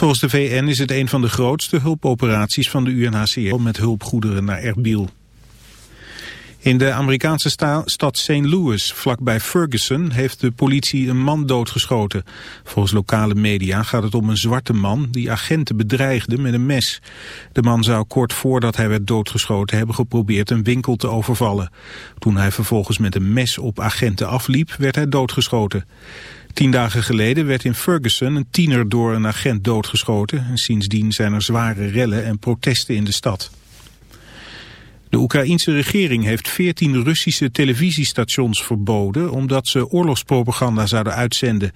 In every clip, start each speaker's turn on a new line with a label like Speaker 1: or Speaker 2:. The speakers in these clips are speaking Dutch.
Speaker 1: Volgens de VN is het een van de grootste hulpoperaties van de UNHCR met hulpgoederen naar Erbil. In de Amerikaanse stad St. Louis, vlakbij Ferguson, heeft de politie een man doodgeschoten. Volgens lokale media gaat het om een zwarte man die agenten bedreigde met een mes. De man zou kort voordat hij werd doodgeschoten hebben geprobeerd een winkel te overvallen. Toen hij vervolgens met een mes op agenten afliep, werd hij doodgeschoten. Tien dagen geleden werd in Ferguson een tiener door een agent doodgeschoten. En sindsdien zijn er zware rellen en protesten in de stad. De Oekraïense regering heeft 14 Russische televisiestations verboden omdat ze oorlogspropaganda zouden uitzenden.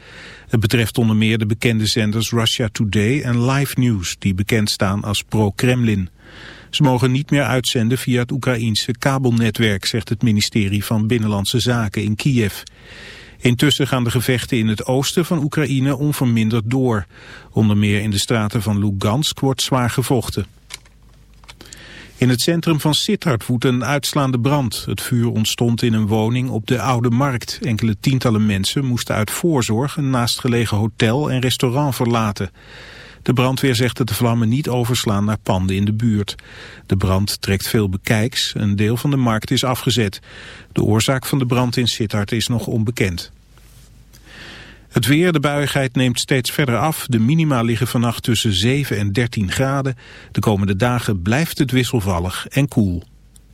Speaker 1: Het betreft onder meer de bekende zenders Russia Today en Live News die bekend staan als pro-Kremlin. Ze mogen niet meer uitzenden via het Oekraïense kabelnetwerk, zegt het ministerie van Binnenlandse Zaken in Kiev. Intussen gaan de gevechten in het oosten van Oekraïne onverminderd door. Onder meer in de straten van Lugansk wordt zwaar gevochten. In het centrum van Sittard woedt een uitslaande brand. Het vuur ontstond in een woning op de Oude Markt. Enkele tientallen mensen moesten uit voorzorg een naastgelegen hotel en restaurant verlaten. De brandweer zegt dat de vlammen niet overslaan naar panden in de buurt. De brand trekt veel bekijks. Een deel van de markt is afgezet. De oorzaak van de brand in Sittard is nog onbekend. Het weer, de buigheid neemt steeds verder af. De minima liggen vannacht tussen 7 en 13 graden. De komende dagen blijft het wisselvallig en koel.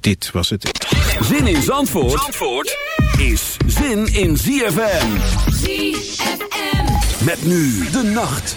Speaker 1: Dit was het.
Speaker 2: Zin in Zandvoort, Zandvoort is zin in ZFM.
Speaker 3: ZFM.
Speaker 2: Met nu de nacht.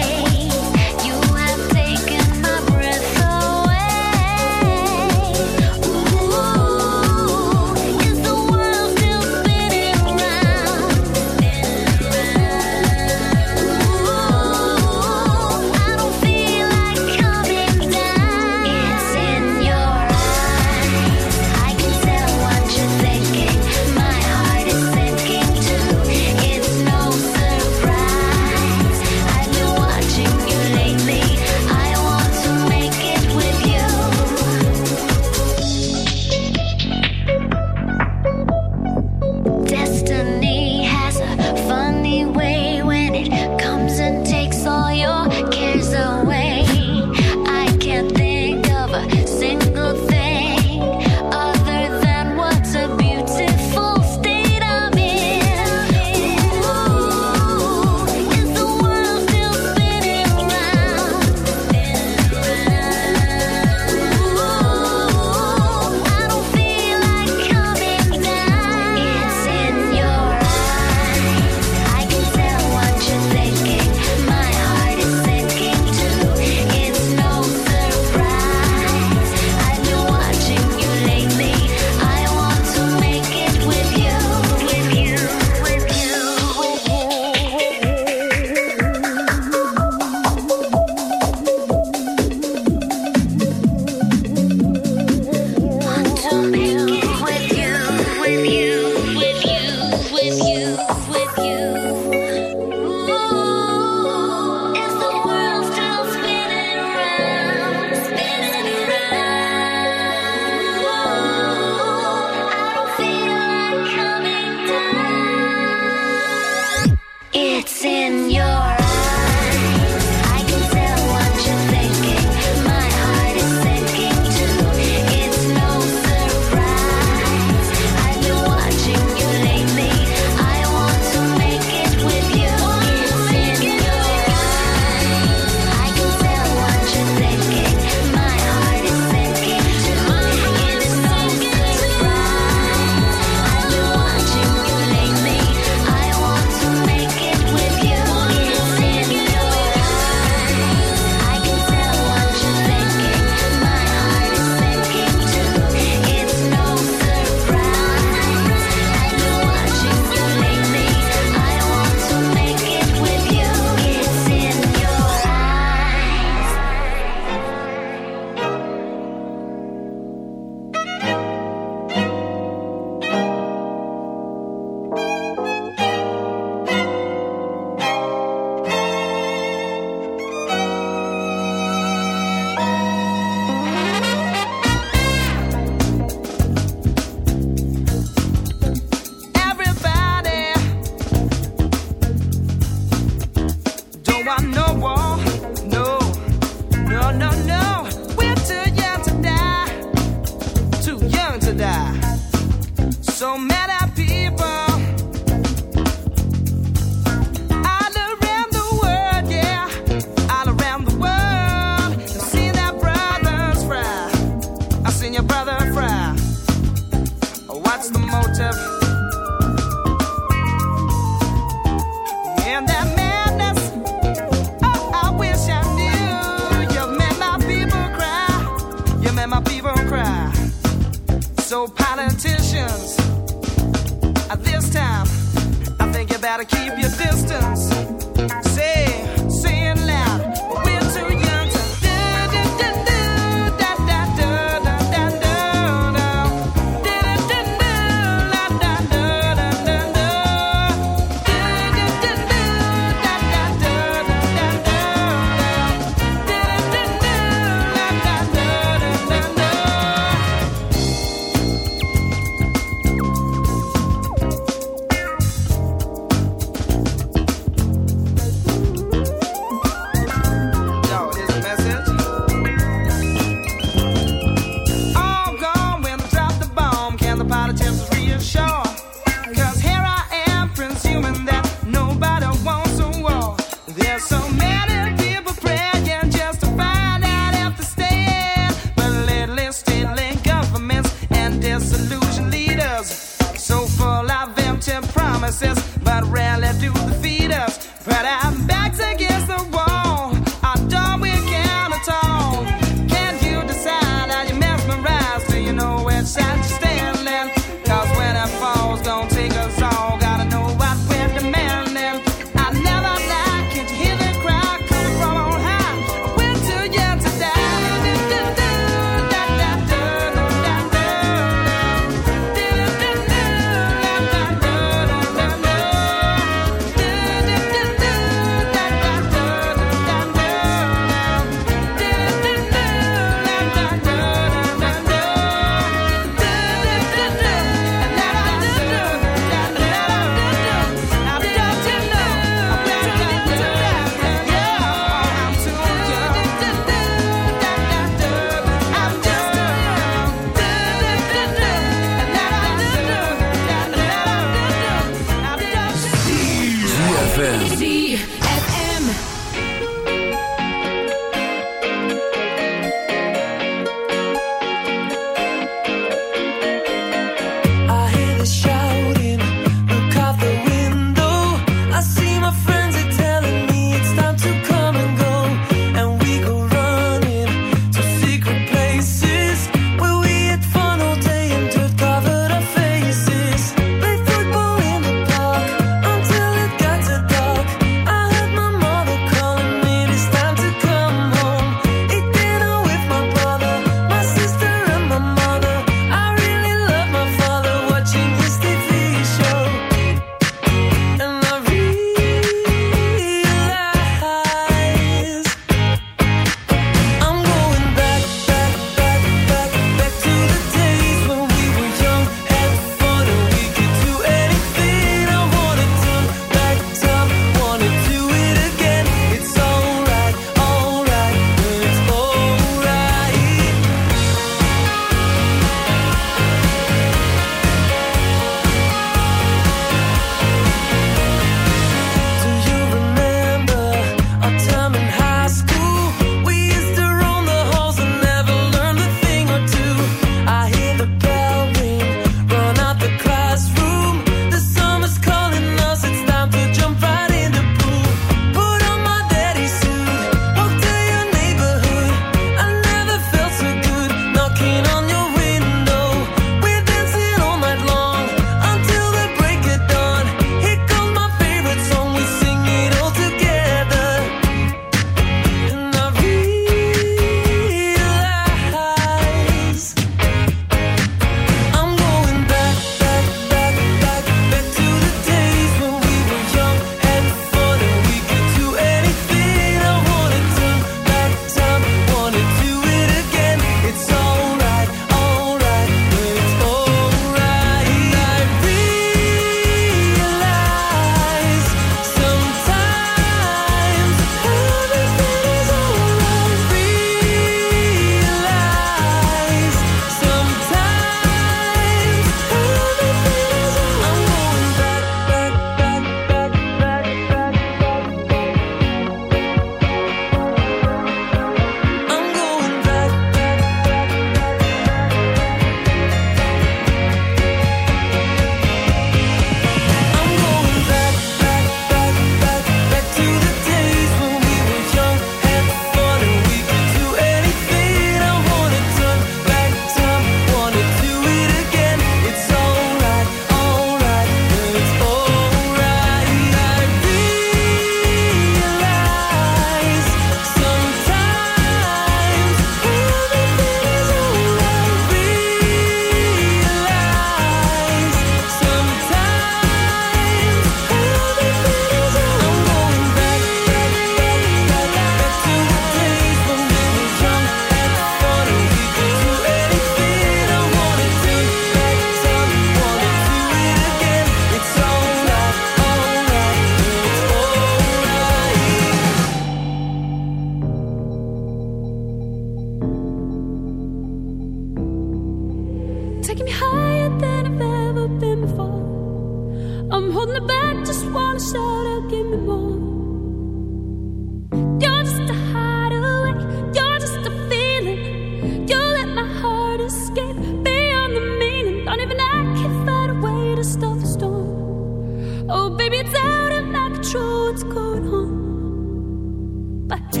Speaker 3: up.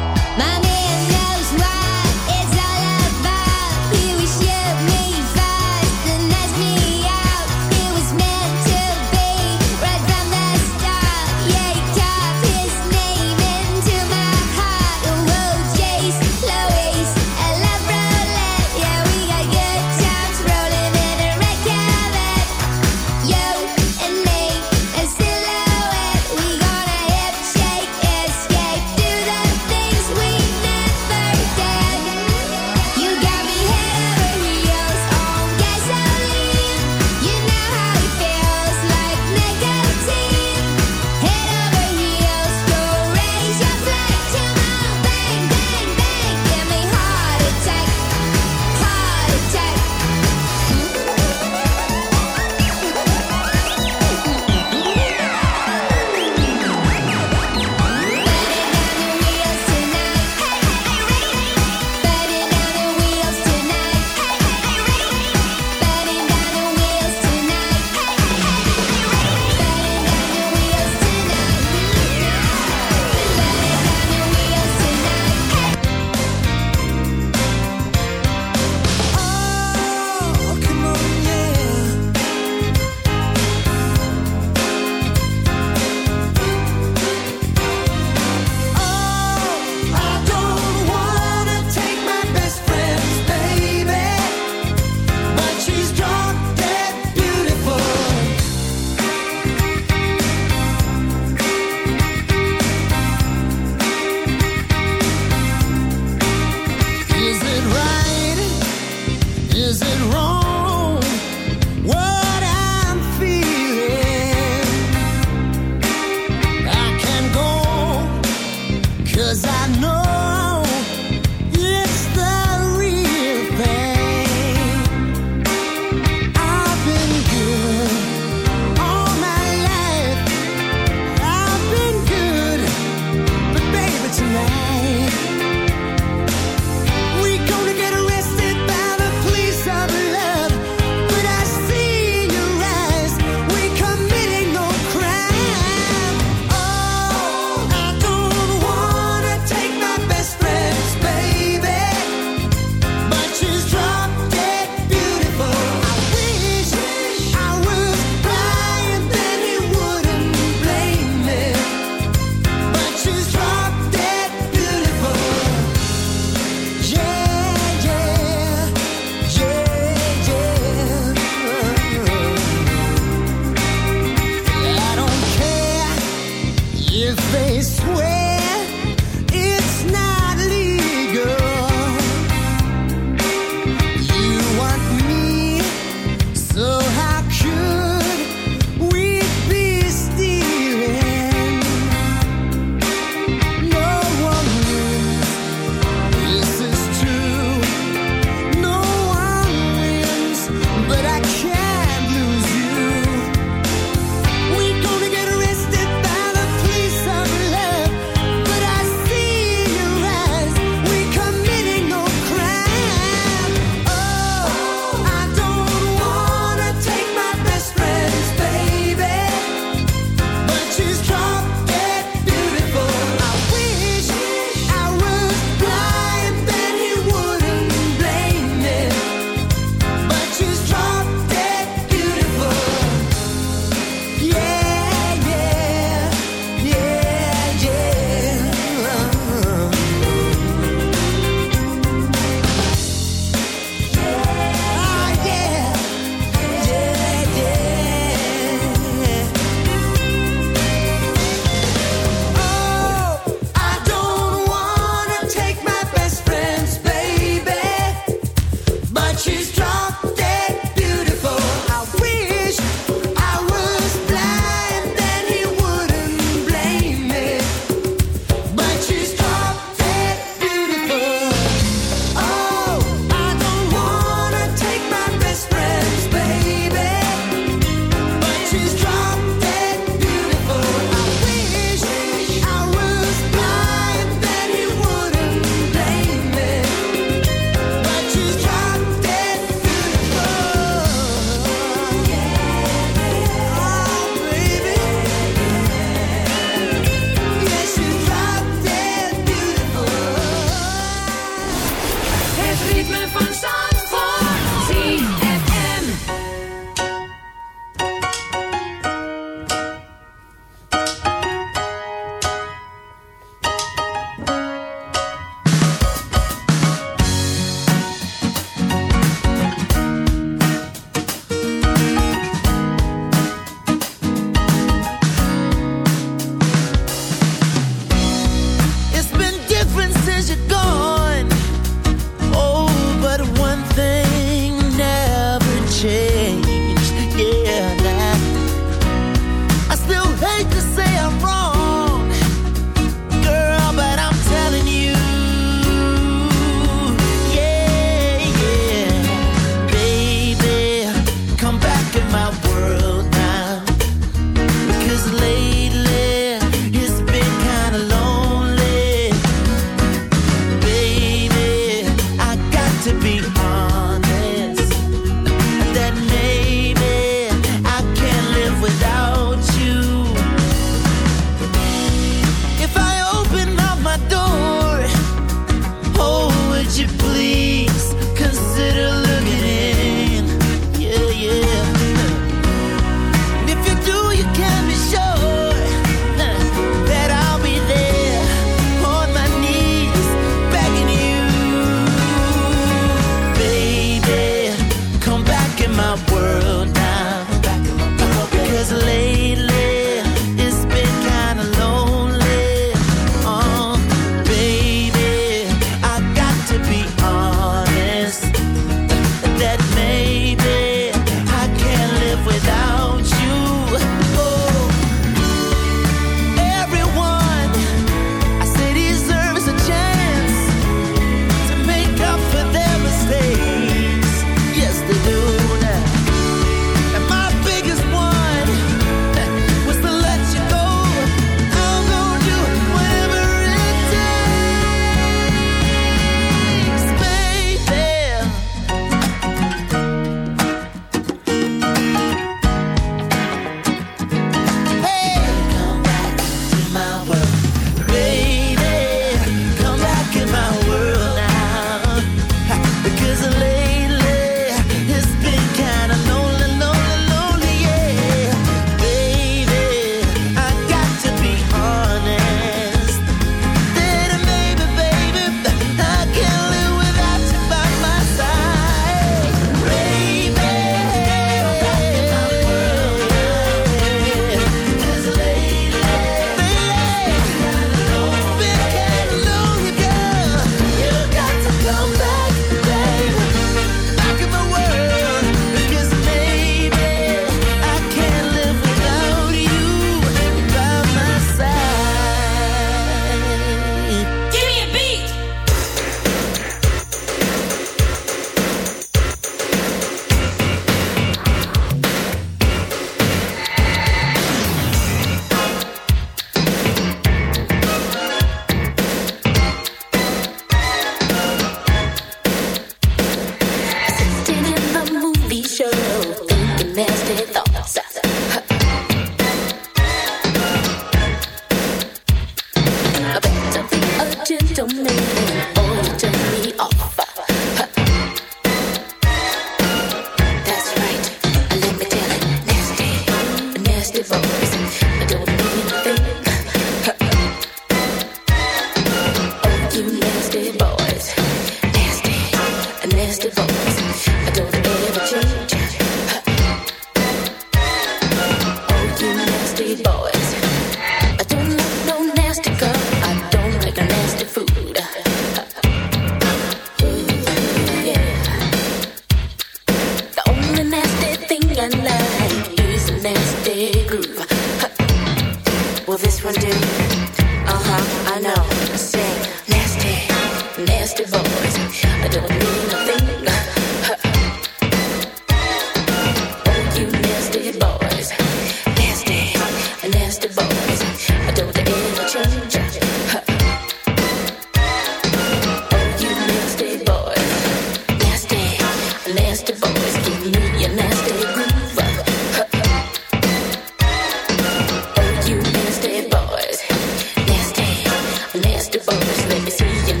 Speaker 4: honestly, is he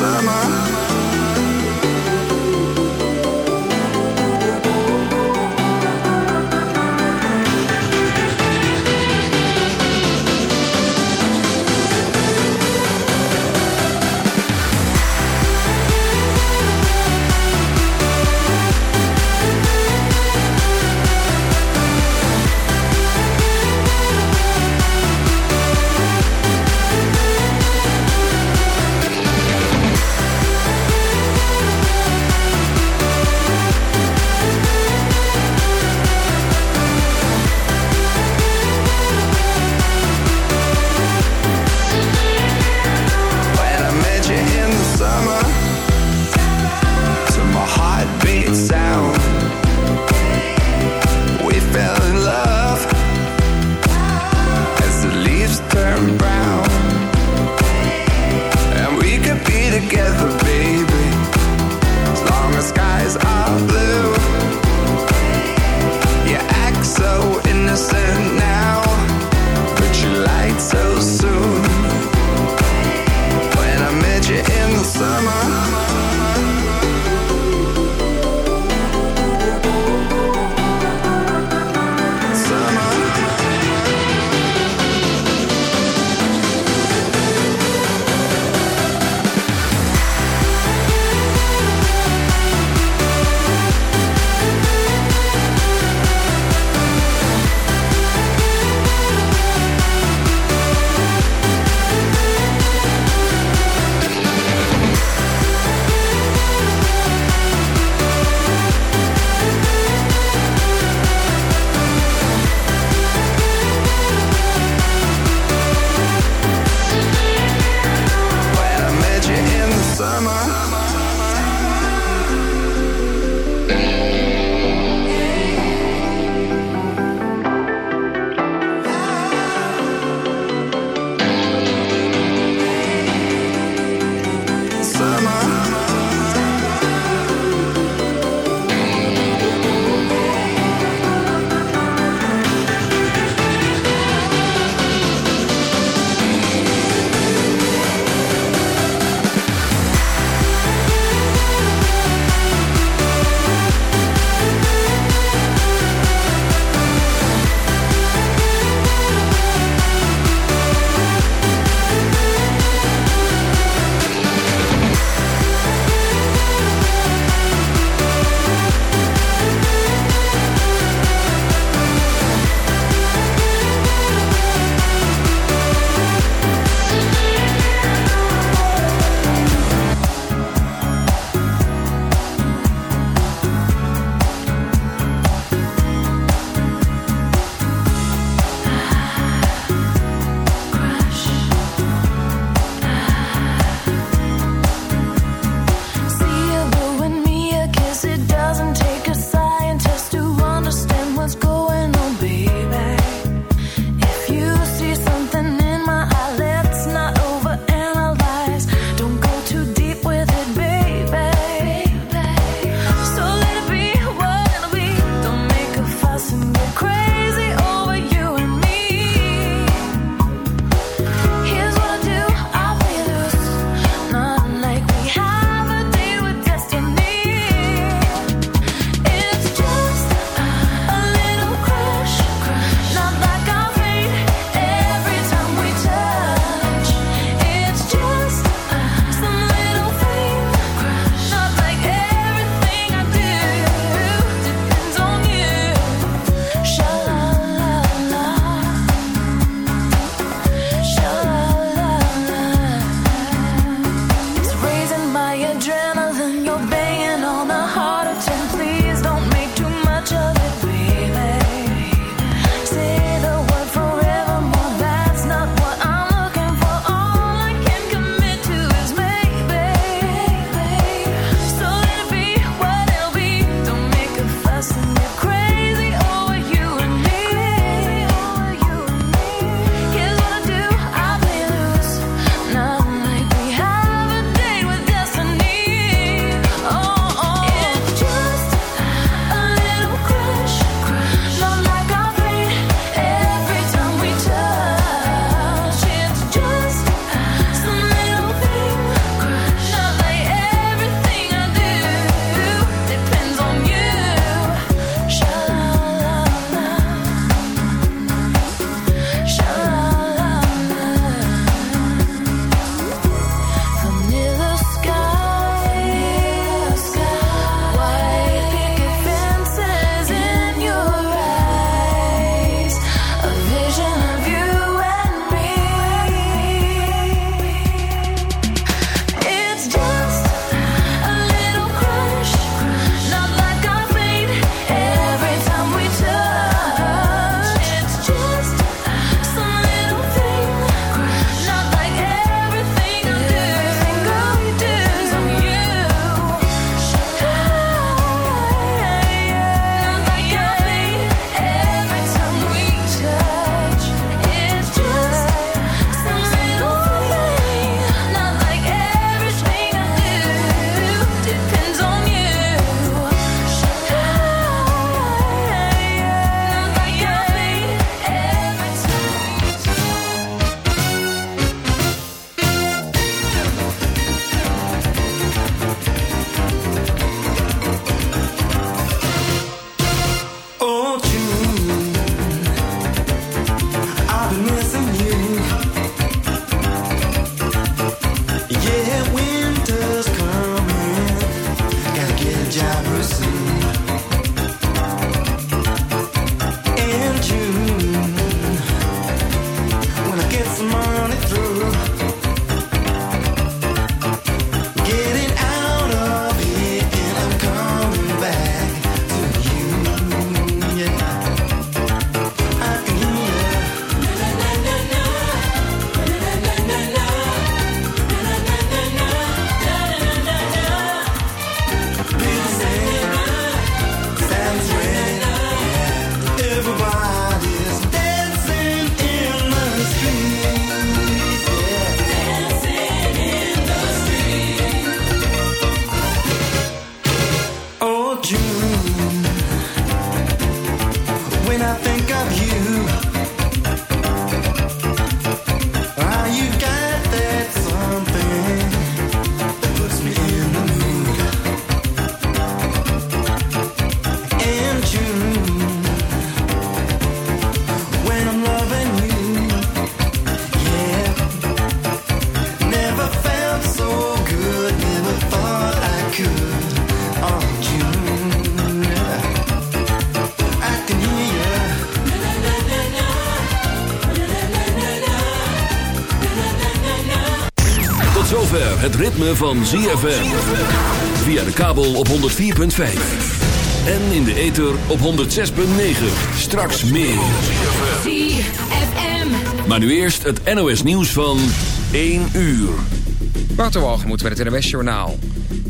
Speaker 5: summer.
Speaker 2: Ritme van ZFM. Via de kabel op 104.5. En in de ether op 106.9. Straks meer.
Speaker 3: ZFM.
Speaker 2: Maar nu eerst het NOS nieuws van 1 uur.
Speaker 6: Waterwalgemoed met het NWS Journaal.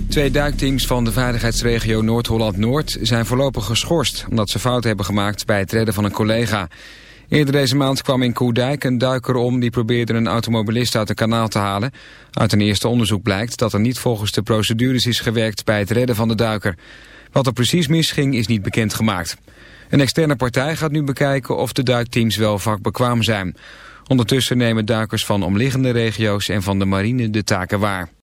Speaker 6: Twee duikteams van de veiligheidsregio Noord-Holland-Noord zijn voorlopig geschorst... omdat ze fouten hebben gemaakt bij het redden van een collega. Eerder deze maand kwam in Koerdijk een duiker om... die probeerde een automobilist uit een kanaal te halen. Uit een eerste onderzoek blijkt dat er niet volgens de procedures is gewerkt... bij het redden van de duiker. Wat er precies misging is niet bekendgemaakt. Een externe partij gaat nu bekijken of de duikteams wel vakbekwaam zijn... Ondertussen nemen duikers van omliggende regio's en van de marine de taken waar.